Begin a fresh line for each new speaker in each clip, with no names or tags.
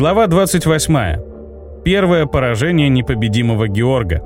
Глава 28. Первое поражение непобедимого Георга.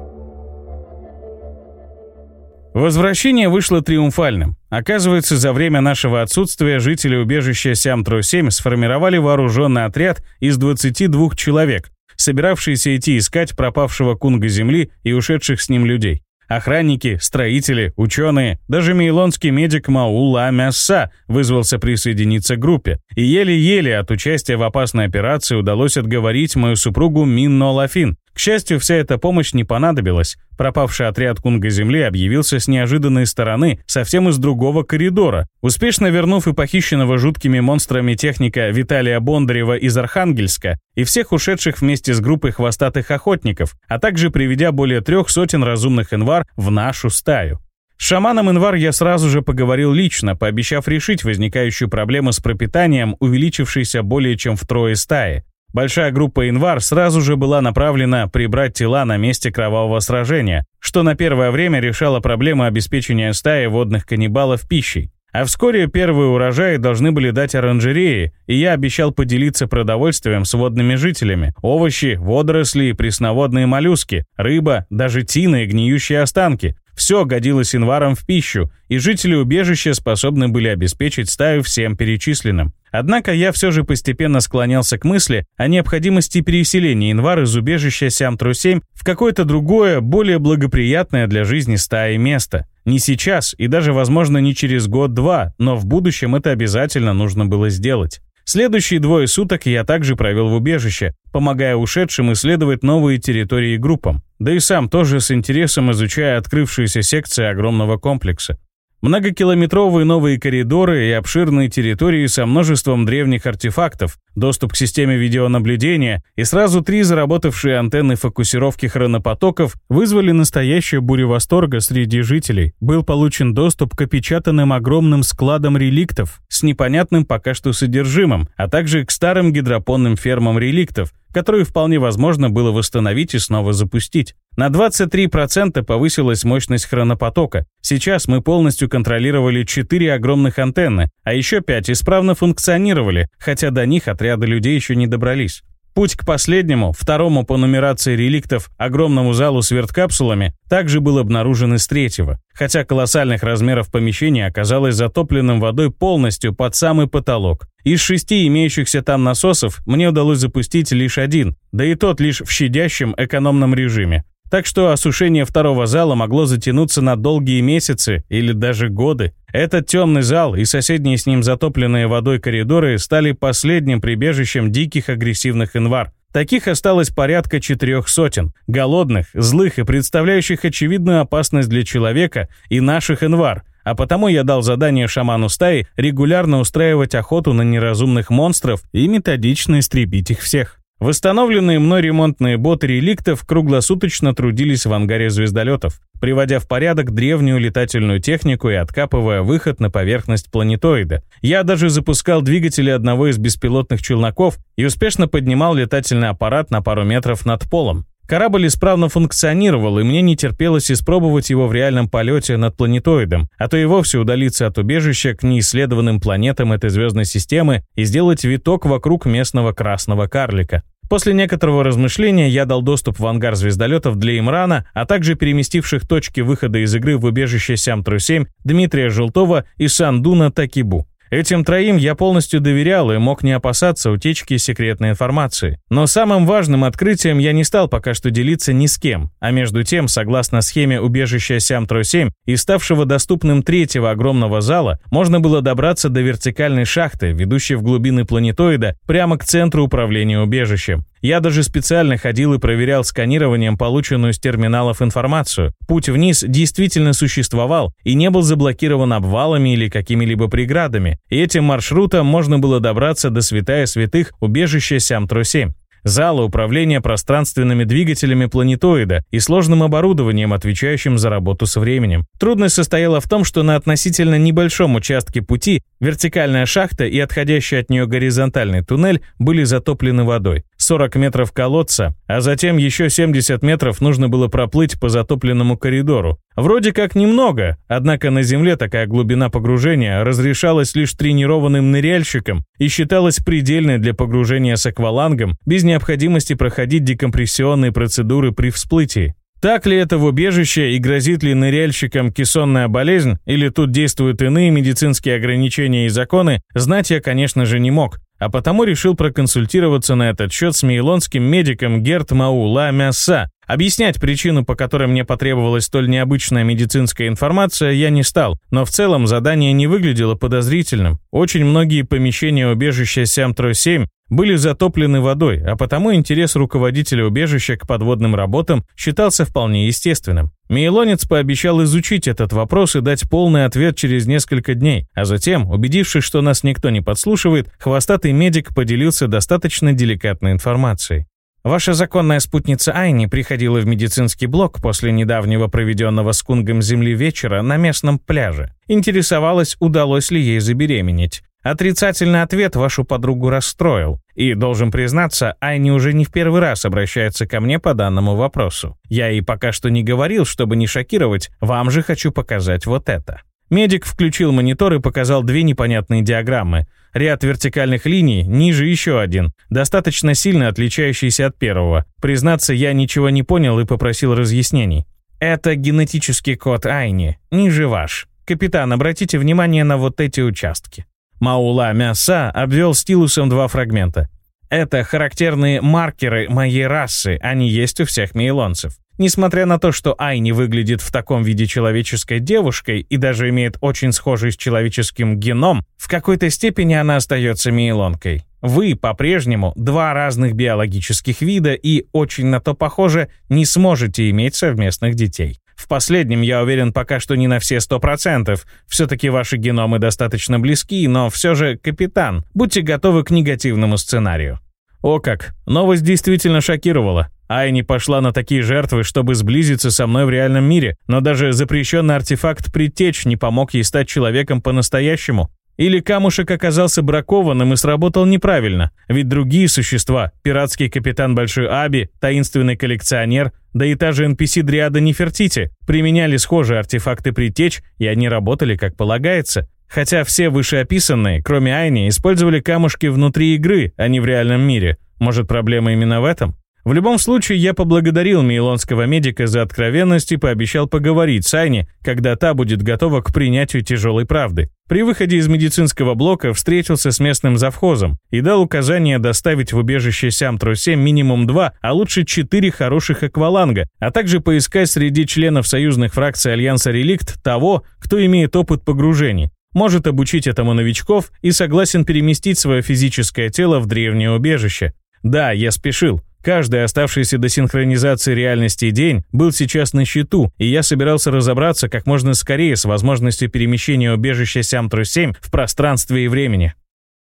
Возвращение вышло триумфальным. Оказывается, за время нашего отсутствия жители убежища Сямтру-7 сформировали вооруженный отряд из 22 человек, собиравшийся идти искать пропавшего кунга земли и ушедших с ним людей. Охранники, строители, ученые, даже мейлонский медик Маула Мясса вызвался присоединиться к группе. И еле-еле от участия в опасной операции удалось отговорить мою супругу Минно Лафин, к счастью, вся эта помощь не понадобилась. Пропавший отряд Кунга Земли объявился с неожиданной стороны, совсем из другого коридора. Успешно вернув и похищенного жуткими монстрами техника Виталия Бондарева из Архангельска, и всех ушедших вместе с группой хвостатых охотников, а также приведя более трех сотен разумных инвар в нашу стаю. С шаманом Инвар я сразу же поговорил лично, пообещав решить возникающую проблему с пропитанием, увеличившейся более чем втрое стаи. Большая группа «Инвар» сразу же была направлена прибрать тела на месте кровавого сражения, что на первое время решало проблему обеспечения стаи водных каннибалов пищей. А вскоре первые урожаи должны были дать оранжереи, и я обещал поделиться продовольствием с водными жителями. Овощи, водоросли, пресноводные моллюски, рыба, даже тины и гниющие останки. Все годилось инваром в пищу, и жители убежища способны были обеспечить стаю всем перечисленным. Однако я все же постепенно склонялся к мысли о необходимости переселения инвар из убежища Сямтру-7 в какое-то другое, более благоприятное для жизни стаи место. Не сейчас и даже, возможно, не через год-два, но в будущем это обязательно нужно было сделать. Следующие двое суток я также провел в убежище, помогая ушедшим исследовать новые территории группам. Да и сам тоже с интересом изучая открывшиеся секции огромного комплекса. Многокилометровые новые коридоры и обширные территории со множеством древних артефактов, доступ к системе видеонаблюдения и сразу три заработавшие антенны фокусировки хронопотоков вызвали настоящую бурю восторга среди жителей. Был получен доступ к опечатанным огромным складам реликтов с непонятным пока что содержимым, а также к старым гидропонным фермам реликтов, которые вполне возможно было восстановить и снова запустить. На 23% повысилась мощность хронопотока. Сейчас мы полностью контролировали 4 огромных антенны, а еще 5 исправно функционировали, хотя до них отряды людей еще не добрались. Путь к последнему, второму по нумерации реликтов, огромному залу с верткапсулами, также был обнаружен из третьего, хотя колоссальных размеров помещение оказалось затопленным водой полностью под самый потолок. Из шести имеющихся там насосов мне удалось запустить лишь один, да и тот лишь в щадящем экономном режиме. Так что осушение второго зала могло затянуться на долгие месяцы или даже годы. Этот темный зал и соседние с ним затопленные водой коридоры стали последним прибежищем диких агрессивных инвар. Таких осталось порядка четырех сотен, голодных, злых и представляющих очевидную опасность для человека и наших инвар, а потому я дал задание шаману стаи регулярно устраивать охоту на неразумных монстров и методично истребить их всех. Восстановленные мной ремонтные боты реликтов круглосуточно трудились в ангаре звездолетов, приводя в порядок древнюю летательную технику и откапывая выход на поверхность планетоида. Я даже запускал двигатели одного из беспилотных челноков и успешно поднимал летательный аппарат на пару метров над полом. Корабль исправно функционировал, и мне не терпелось испробовать его в реальном полете над планетоидом, а то и вовсе удалиться от убежища к неисследованным планетам этой звездной системы и сделать виток вокруг местного красного карлика. После некоторого размышления я дал доступ в ангар звездолетов для Имрана, а также переместивших точки выхода из игры в убежище Сямтру-7 Дмитрия Желтова и Сандуна Такибу. Этим троим я полностью доверял и мог не опасаться утечки секретной информации. Но самым важным открытием я не стал пока что делиться ни с кем, а между тем, согласно схеме убежища Сямтро-7 и ставшего доступным третьего огромного зала, можно было добраться до вертикальной шахты, ведущей в глубины планетоида, прямо к центру управления убежищем. Я даже специально ходил и проверял сканированием полученную с терминалов информацию. Путь вниз действительно существовал и не был заблокирован обвалами или какими-либо преградами. И этим маршрутом можно было добраться до святая святых убежища Сямтро-7 зала управления пространственными двигателями планетоида и сложным оборудованием, отвечающим за работу со временем. Трудность состояла в том, что на относительно небольшом участке пути вертикальная шахта и отходящий от нее горизонтальный туннель были затоплены водой. 40 метров колодца, а затем еще 70 метров нужно было проплыть по затопленному коридору. Вроде как немного, однако на Земле такая глубина погружения разрешалась лишь тренированным ныряльщикам и считалась предельной для погружения с аквалангом без необходимости проходить декомпрессионные процедуры при всплытии. Так ли это в убежище и грозит ли ныряльщикам кессонная болезнь, или тут действуют иные медицинские ограничения и законы, знать я, конечно же, не мог, а потому решил проконсультироваться на этот счет с мейлонским медиком Герт Маула Мяса. Объяснять причину, по которой мне потребовалась столь необычная медицинская информация, я не стал, но в целом задание не выглядело подозрительным. Очень многие помещения убежища Сямтро-7 были затоплены водой, а потому интерес руководителя убежища к подводным работам считался вполне естественным. Мейлонец пообещал изучить этот вопрос и дать полный ответ через несколько дней, а затем, убедившись, что нас никто не подслушивает, хвостатый медик поделился достаточно деликатной информацией. Ваша законная спутница Айни приходила в медицинский блок после недавнего проведенного с Кунгом Земли вечера на местном пляже. Интересовалась, удалось ли ей забеременеть. Отрицательный ответ вашу подругу расстроил. И, должен признаться, Айни уже не в первый раз обращается ко мне по данному вопросу. Я ей пока что не говорил, чтобы не шокировать, вам же хочу показать вот это. Медик включил монитор и показал две непонятные диаграммы. Ряд вертикальных линий, ниже еще один, достаточно сильно отличающийся от первого. Признаться, я ничего не понял и попросил разъяснений. Это генетический код Айни, ниже ваш. Капитан, обратите внимание на вот эти участки. Маула Мяса обвел стилусом два фрагмента. Это характерные маркеры моей расы, они есть у всех мейлонцев. Несмотря на то, что Айни выглядит в таком виде человеческой девушкой и даже имеет очень схожий с человеческим геном, в какой-то степени она остается мейлонкой. Вы по-прежнему два разных биологических вида и, очень на то похоже, не сможете иметь совместных детей. В последнем я уверен пока что не на все сто процентов. Все-таки ваши геномы достаточно близки, но все же, капитан, будьте готовы к негативному сценарию. О как, новость действительно шокировала. Айни пошла на такие жертвы, чтобы сблизиться со мной в реальном мире, но даже запрещенный артефакт предтеч не помог ей стать человеком по-настоящему. Или камушек оказался бракованным и сработал неправильно, ведь другие существа, пиратский капитан Большой Аби, таинственный коллекционер, да и та же NPC Дриада Нефертити, применяли схожие артефакты притеч, и они работали как полагается. Хотя все вышеописанные, кроме Айни, использовали камушки внутри игры, а не в реальном мире. Может, проблема именно в этом? В любом случае, я поблагодарил мейлонского медика за откровенность и пообещал поговорить с Айни, когда та будет готова к принятию тяжелой правды. При выходе из медицинского блока встретился с местным завхозом и дал указание доставить в убежище Сямтру-7 минимум два, а лучше четыре хороших акваланга, а также поискать среди членов союзных фракций Альянса Реликт того, кто имеет опыт погружений может обучить этому новичков и согласен переместить свое физическое тело в древнее убежище. Да, я спешил. Каждый оставшийся до синхронизации реальности день был сейчас на счету, и я собирался разобраться как можно скорее с возможностью перемещения убежища Сямтру-7 в пространстве и времени.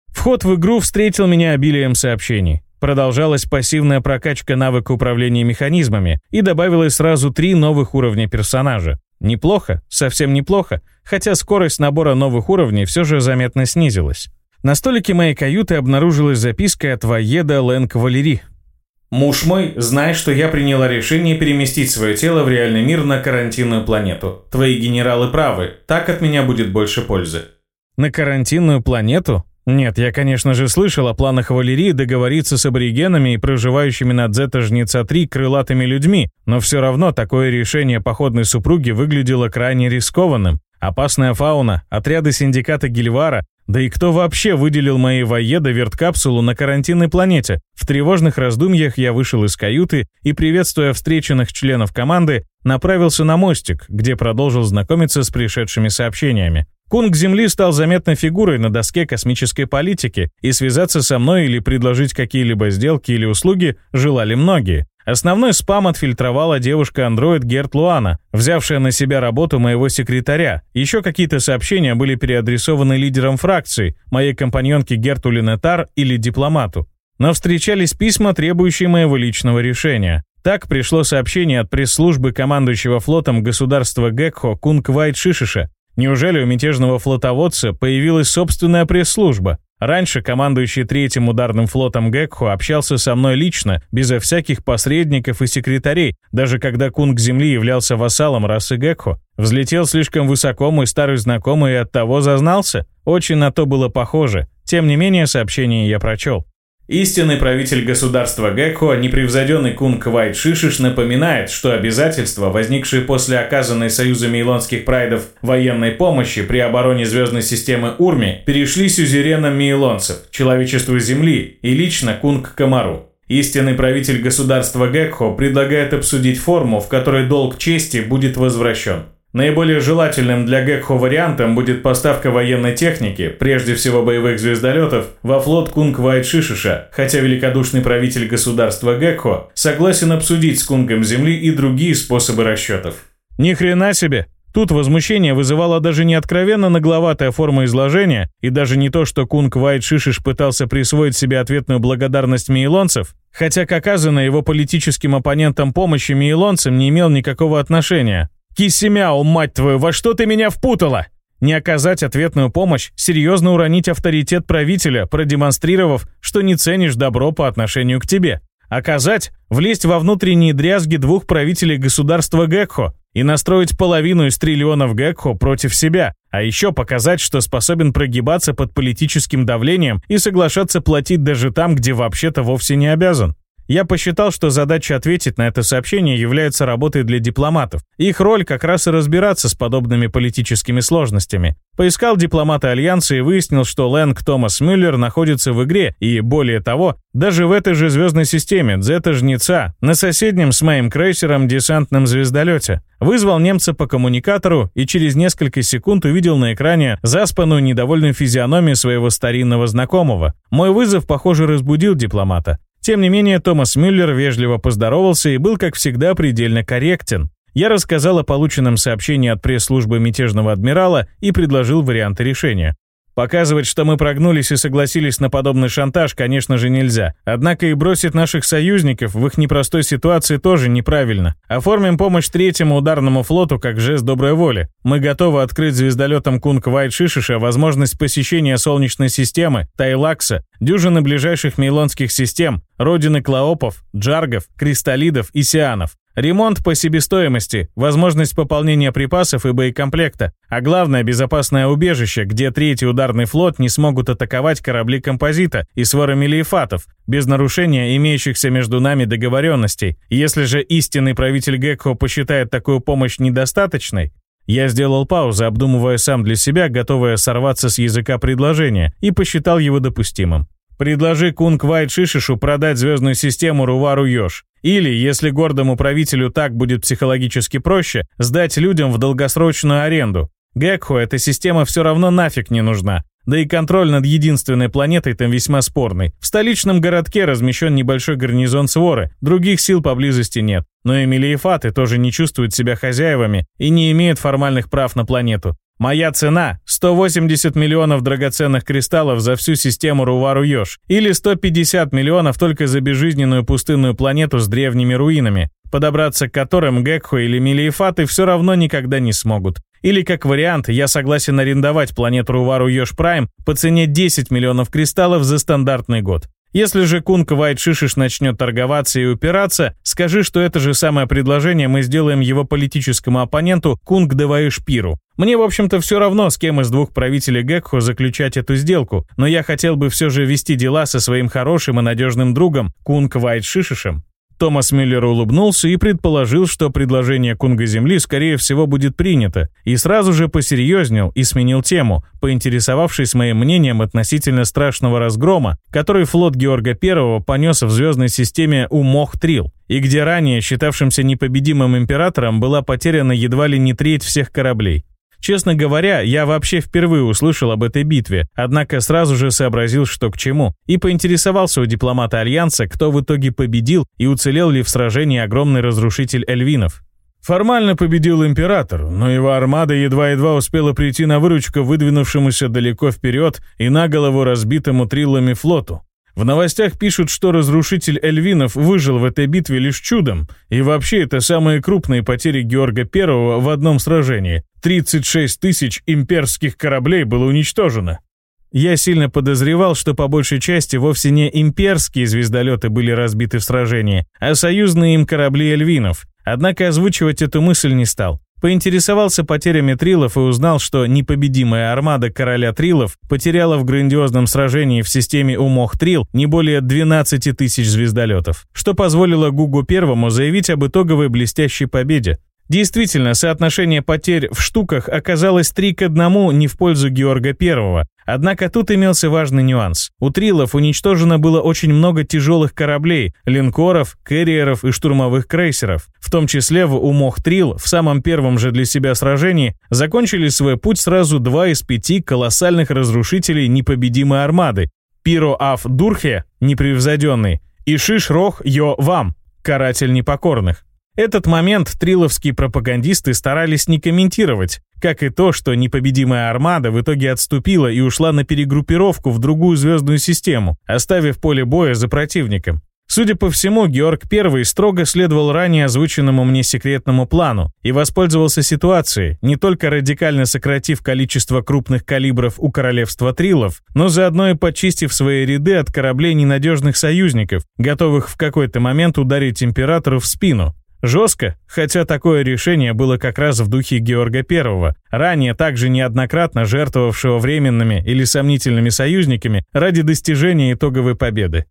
Вход в игру встретил меня обилием сообщений. Продолжалась пассивная прокачка навыка управления механизмами и добавилось сразу три новых уровня персонажа. Неплохо, совсем неплохо, хотя скорость набора новых уровней все же заметно снизилась. На столике моей каюты обнаружилась записка от Ваеда Лэнг Валери, Муж мой, знай, что я приняла решение переместить свое тело в реальный мир на карантинную планету. Твои генералы правы, так от меня будет больше пользы. На карантинную планету? Нет, я, конечно же, слышал о планах Валерии договориться с аборигенами и проживающими на Дзета-Жнеца-3 крылатыми людьми, но все равно такое решение походной супруги выглядело крайне рискованным. Опасная фауна, отряды синдиката Гильвара, да и кто вообще выделил моей воеда верткапсулу на карантинной планете? В тревожных раздумьях я вышел из каюты и, приветствуя встреченных членов команды, направился на мостик, где продолжил знакомиться с пришедшими сообщениями. Кунг Земли стал заметной фигурой на доске космической политики, и связаться со мной или предложить какие-либо сделки или услуги желали многие. Основной спам отфильтровала девушка-андроид Герт Луана, взявшая на себя работу моего секретаря. Еще какие-то сообщения были переадресованы лидерам фракции, моей компаньонке Герту Линетар или дипломату. Но встречались письма, требующие моего личного решения. Так пришло сообщение от пресс-службы командующего флотом государства Гекхо Кунг Вайт Шишиша. Неужели у мятежного флотоводца появилась собственная пресс-служба? Раньше командующий третьим ударным флотом Гекхо общался со мной лично, безо всяких посредников и секретарей, даже когда кунг Земли являлся вассалом расы Гекхо. Взлетел слишком высоко мой старый знакомый и оттого зазнался? Очень на то было похоже. Тем не менее, сообщение я прочел. Истинный правитель государства Гекхо, непревзойденный кунг Вайт Шишиш, напоминает, что обязательства, возникшие после оказанной союзами илонских прайдов военной помощи при обороне звездной системы Урми, перешли сюзеренам мейлонцев, человечеству Земли и лично кунг Камару. Истинный правитель государства Гекхо предлагает обсудить форму, в которой долг чести будет возвращен. Наиболее желательным для Гекхо вариантом будет поставка военной техники, прежде всего боевых звездолетов, во флот Кунг Вайт Шишиша, хотя великодушный правитель государства Гекхо согласен обсудить с Кунгом Земли и другие способы расчетов. Ни хрена себе! Тут возмущение вызывало даже не откровенно нагловатая форма изложения, и даже не то, что Кунг Вайт Шишиш пытался присвоить себе ответную благодарность мейлонцев, хотя к оказанной его политическим оппонентам помощи мейлонцам не имел никакого отношения. «Кисимяо, мать твою, во что ты меня впутала?» Не оказать ответную помощь, серьезно уронить авторитет правителя, продемонстрировав, что не ценишь добро по отношению к тебе. Оказать – влезть во внутренние дрязги двух правителей государства Гекхо и настроить половину из триллионов Гекхо против себя, а еще показать, что способен прогибаться под политическим давлением и соглашаться платить даже там, где вообще-то вовсе не обязан. Я посчитал, что задача ответить на это сообщение является работой для дипломатов. Их роль как раз и разбираться с подобными политическими сложностями. Поискал дипломата Альянса и выяснил, что Лэнг Томас Мюллер находится в игре, и, более того, даже в этой же звездной системе Дзета-Жнеца, на соседнем с моим крейсером десантном звездолете. Вызвал немца по коммуникатору и через несколько секунд увидел на экране заспанную недовольную физиономию своего старинного знакомого. Мой вызов, похоже, разбудил дипломата. Тем не менее, Томас Мюллер вежливо поздоровался и был, как всегда, предельно корректен. Я рассказал о полученном сообщении от пресс-службы мятежного адмирала и предложил варианты решения. Показывать, что мы прогнулись и согласились на подобный шантаж, конечно же, нельзя. Однако и бросить наших союзников в их непростой ситуации тоже неправильно. Оформим помощь третьему ударному флоту как жест доброй воли. Мы готовы открыть звездолетом Кунг Вайт Шишиша возможность посещения Солнечной системы, Тайлакса, дюжины ближайших мейлонских систем, родины Клаопов, Джаргов, Кристаллидов и Сианов. Ремонт по себестоимости, возможность пополнения припасов и боекомплекта, а главное безопасное убежище, где третий ударный флот не смогут атаковать корабли композита и своры мелиефатов, без нарушения имеющихся между нами договоренностей. Если же истинный правитель Гекхо посчитает такую помощь недостаточной, я сделал паузу, обдумывая сам для себя, готовая сорваться с языка предложения, и посчитал его допустимым. Предложи Кунг Вайт Шишишу продать звездную систему Рувару Йош. Или, если гордому правителю так будет психологически проще, сдать людям в долгосрочную аренду. Гекхо эта система все равно нафиг не нужна. Да и контроль над единственной планетой там весьма спорный. В столичном городке размещен небольшой гарнизон своры, других сил поблизости нет. Но и Фаты тоже не чувствуют себя хозяевами и не имеют формальных прав на планету. Моя цена – 180 миллионов драгоценных кристаллов за всю систему Рувару-Йош, или 150 миллионов только за безжизненную пустынную планету с древними руинами, подобраться к которым Гекхо или Мелиефаты все равно никогда не смогут. Или, как вариант, я согласен арендовать планету Рувару-Йош Прайм по цене 10 миллионов кристаллов за стандартный год. Если же Кунг Вайт Шишиш начнет торговаться и упираться, скажи, что это же самое предложение мы сделаем его политическому оппоненту Кунг Деваи Шпиру. Мне, в общем-то, все равно, с кем из двух правителей Гекхо заключать эту сделку, но я хотел бы все же вести дела со своим хорошим и надежным другом Кунг Вайт Шишишем. Томас Миллер улыбнулся и предположил, что предложение Кунга Земли, скорее всего, будет принято, и сразу же посерьезнел и сменил тему, поинтересовавшись моим мнением относительно страшного разгрома, который флот Георга I понес в звездной системе Умох-Трил, и где ранее считавшимся непобедимым императором была потеряна едва ли не треть всех кораблей. Честно говоря, я вообще впервые услышал об этой битве, однако сразу же сообразил, что к чему, и поинтересовался у дипломата Альянса, кто в итоге победил и уцелел ли в сражении огромный разрушитель Эльвинов. Формально победил император, но его армада едва-едва успела прийти на выручку выдвинувшемуся далеко вперед и на голову разбитому триллами флоту. В новостях пишут, что разрушитель Эльвинов выжил в этой битве лишь чудом, и вообще это самые крупные потери Георга I в одном сражении. 36 тысяч имперских кораблей было уничтожено. Я сильно подозревал, что по большей части вовсе не имперские звездолеты были разбиты в сражении, а союзные им корабли эльвинов. Однако озвучивать эту мысль не стал. Поинтересовался потерями Трилов и узнал, что непобедимая армада короля Трилов потеряла в грандиозном сражении в системе Умох-Трил не более 12 тысяч звездолетов, что позволило Гугу Первому заявить об итоговой блестящей победе. Действительно, соотношение потерь в штуках оказалось 3 к 1 не в пользу Георга I, Однако тут имелся важный нюанс. У Трилов уничтожено было очень много тяжелых кораблей, линкоров, кэрриеров и штурмовых крейсеров. В том числе в умох Трил в самом первом же для себя сражении закончили свой путь сразу два из пяти колоссальных разрушителей непобедимой армады. Пиро Аф Дурхе, непревзойденный, и Шиш Рох Йо Вам, каратель непокорных. Этот момент триловские пропагандисты старались не комментировать, как и то, что непобедимая армада в итоге отступила и ушла на перегруппировку в другую звездную систему, оставив поле боя за противником. Судя по всему, Георг I строго следовал ранее озвученному мне секретному плану и воспользовался ситуацией, не только радикально сократив количество крупных калибров у королевства Трилов, но заодно и почистив свои ряды от кораблей ненадежных союзников, готовых в какой-то момент ударить императору в спину. Жестко, хотя такое решение было как раз в духе Георга I, ранее также неоднократно жертвовавшего временными или сомнительными союзниками ради достижения итоговой победы.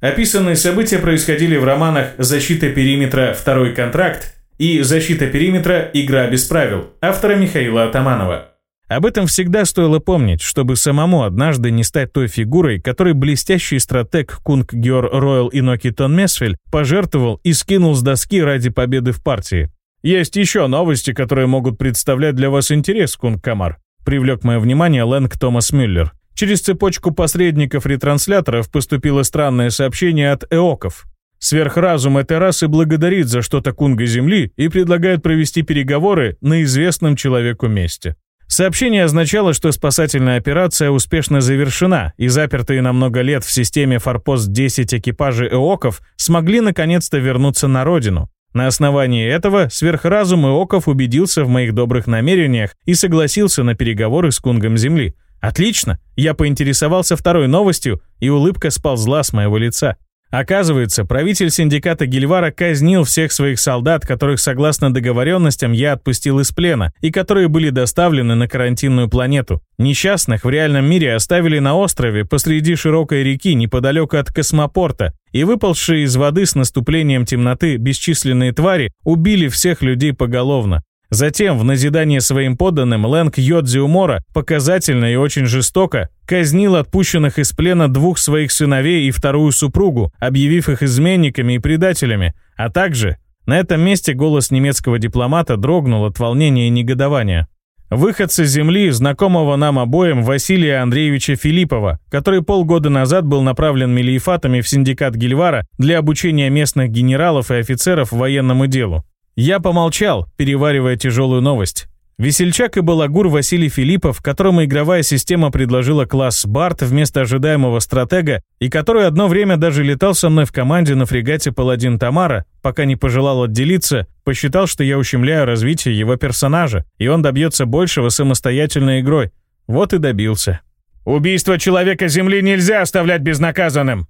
Описанные события происходили в романах «Защита периметра. Второй контракт» и «Защита периметра. Игра без правил» автора Михаила Атаманова. Об этом всегда стоило помнить, чтобы самому однажды не стать той фигурой, которой блестящий стратег Кунг Геор Ройл Иноки Тон Месфель пожертвовал и скинул с доски ради победы в партии. «Есть еще новости, которые могут представлять для вас интерес, Кунг Камар», привлек мое внимание Лэнг Томас Мюллер. Через цепочку посредников-ретрансляторов поступило странное сообщение от эоков. Сверхразум этой расы благодарит за что-то Кунга Земли и предлагает провести переговоры на известном человеку месте. Сообщение означало, что спасательная операция успешно завершена, и запертые на много лет в системе «Форпост-10» экипажи ЭОКов смогли наконец-то вернуться на родину. На основании этого сверхразум ЭОКов убедился в моих добрых намерениях и согласился на переговоры с Кунгом Земли. Отлично, я поинтересовался второй новостью, и улыбка сползла с моего лица. Оказывается, правитель синдиката Гильвара казнил всех своих солдат, которых, согласно договоренностям, я отпустил из плена, и которые были доставлены на карантинную планету. Несчастных в реальном мире оставили на острове посреди широкой реки неподалеку от космопорта, и выползшие из воды с наступлением темноты бесчисленные твари убили всех людей поголовно. Затем, в назидание своим подданным, Лэнг Йодзи Умора показательно и очень жестоко казнил отпущенных из плена двух своих сыновей и вторую супругу, объявив их изменниками и предателями, а также на этом месте голос немецкого дипломата дрогнул от волнения и негодования. Выходцы земли, знакомого нам обоим Василия Андреевича Филиппова, который полгода назад был направлен мелиефатами в синдикат Гильвара для обучения местных генералов и офицеров военному делу. Я помолчал, переваривая тяжелую новость. Весельчак и балагур Василий Филиппов, которому игровая система предложила класс Барт вместо ожидаемого стратега, и который одно время даже летал со мной в команде на фрегате «Паладин Тамара», пока не пожелал отделиться, посчитал, что я ущемляю развитие его персонажа, и он добьется большего самостоятельной игрой. Вот и добился. «Убийство человека Земли нельзя оставлять безнаказанным!»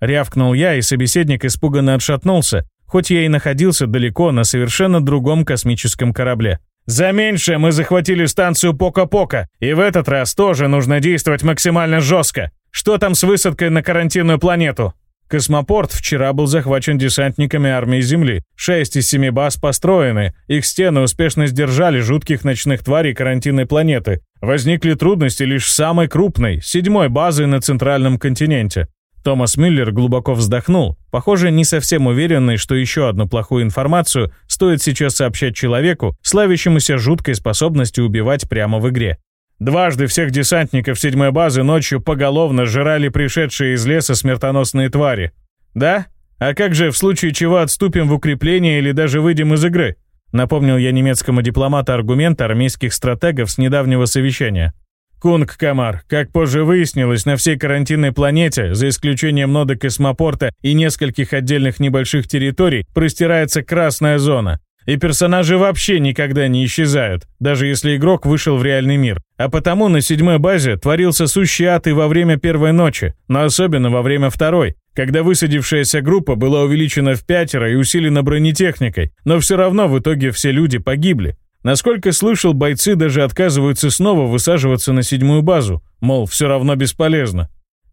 Рявкнул я, и собеседник испуганно отшатнулся, хоть я и находился далеко на совершенно другом космическом корабле. «За меньшее мы захватили станцию Пока-Пока, и в этот раз тоже нужно действовать максимально жестко. Что там с высадкой на карантинную планету?» Космопорт вчера был захвачен десантниками армии Земли. Шесть из семи баз построены, их стены успешно сдержали жутких ночных тварей карантинной планеты. Возникли трудности лишь с самой крупной, седьмой базы на центральном континенте. Томас Мюллер глубоко вздохнул, похоже, не совсем уверенный, что еще одну плохую информацию стоит сейчас сообщать человеку, славящемуся жуткой способностью убивать прямо в игре. Дважды всех десантников седьмой базы ночью поголовно жрали пришедшие из леса смертоносные твари. Да? А как же в случае чего отступим в укрепление или даже выйдем из игры? Напомнил я немецкому дипломату аргумент армейских стратегов с недавнего совещания. Кунг Камар, как позже выяснилось, на всей карантинной планете, за исключением нода космопорта и нескольких отдельных небольших территорий, простирается красная зона. и персонажи вообще никогда не исчезают, даже если игрок вышел в реальный мир. А потому на седьмой базе творился сущий ад и во время первой ночи, но особенно во время второй, когда высадившаяся группа была увеличена в пятеро и усилена бронетехникой, но все равно в итоге все люди погибли. Насколько слышал, бойцы даже отказываются снова высаживаться на седьмую базу, мол, все равно бесполезно.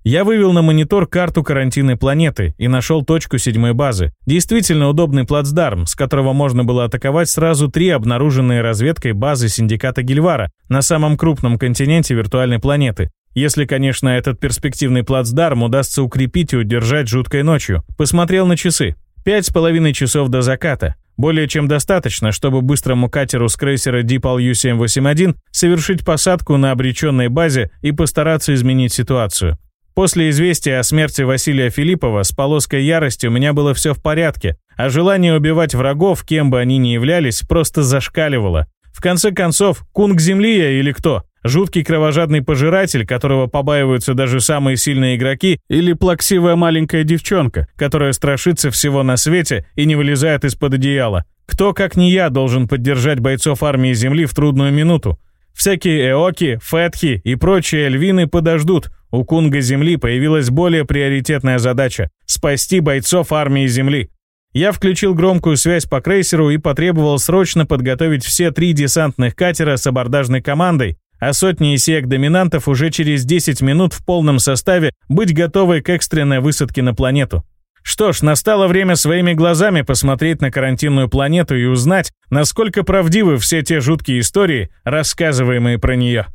Я вывел на монитор карту карантинной планеты и нашел точку седьмой базы. Действительно удобный плацдарм, с которого можно было атаковать сразу три обнаруженные разведкой базы синдиката Гильвара на самом крупном континенте виртуальной планеты. Если, конечно, этот перспективный плацдарм удастся укрепить и удержать жуткой ночью. Посмотрел на часы. Пять с половиной часов до заката. Более чем достаточно, чтобы быстрому катеру с крейсера Deepal U-781 совершить посадку на обреченной базе и постараться изменить ситуацию. После известия о смерти Василия Филиппова с полоской ярости у меня было все в порядке, а желание убивать врагов, кем бы они ни являлись, просто зашкаливало. В конце концов, кунг земли я или кто? Жуткий кровожадный пожиратель, которого побаиваются даже самые сильные игроки, или плаксивая маленькая девчонка, которая страшится всего на свете и не вылезает из-под одеяла. Кто, как не я, должен поддержать бойцов армии Земли в трудную минуту? Всякие эоки, фетхи и прочие эльвины подождут. У Кунга Земли появилась более приоритетная задача – спасти бойцов армии Земли. Я включил громкую связь по крейсеру и потребовал срочно подготовить все три десантных катера с абордажной командой, а сотни исеек-доминантов уже через 10 минут в полном составе быть готовы к экстренной высадке на планету. Что ж, настало время своими глазами посмотреть на карантинную планету и узнать, насколько правдивы все те жуткие истории, рассказываемые про нее.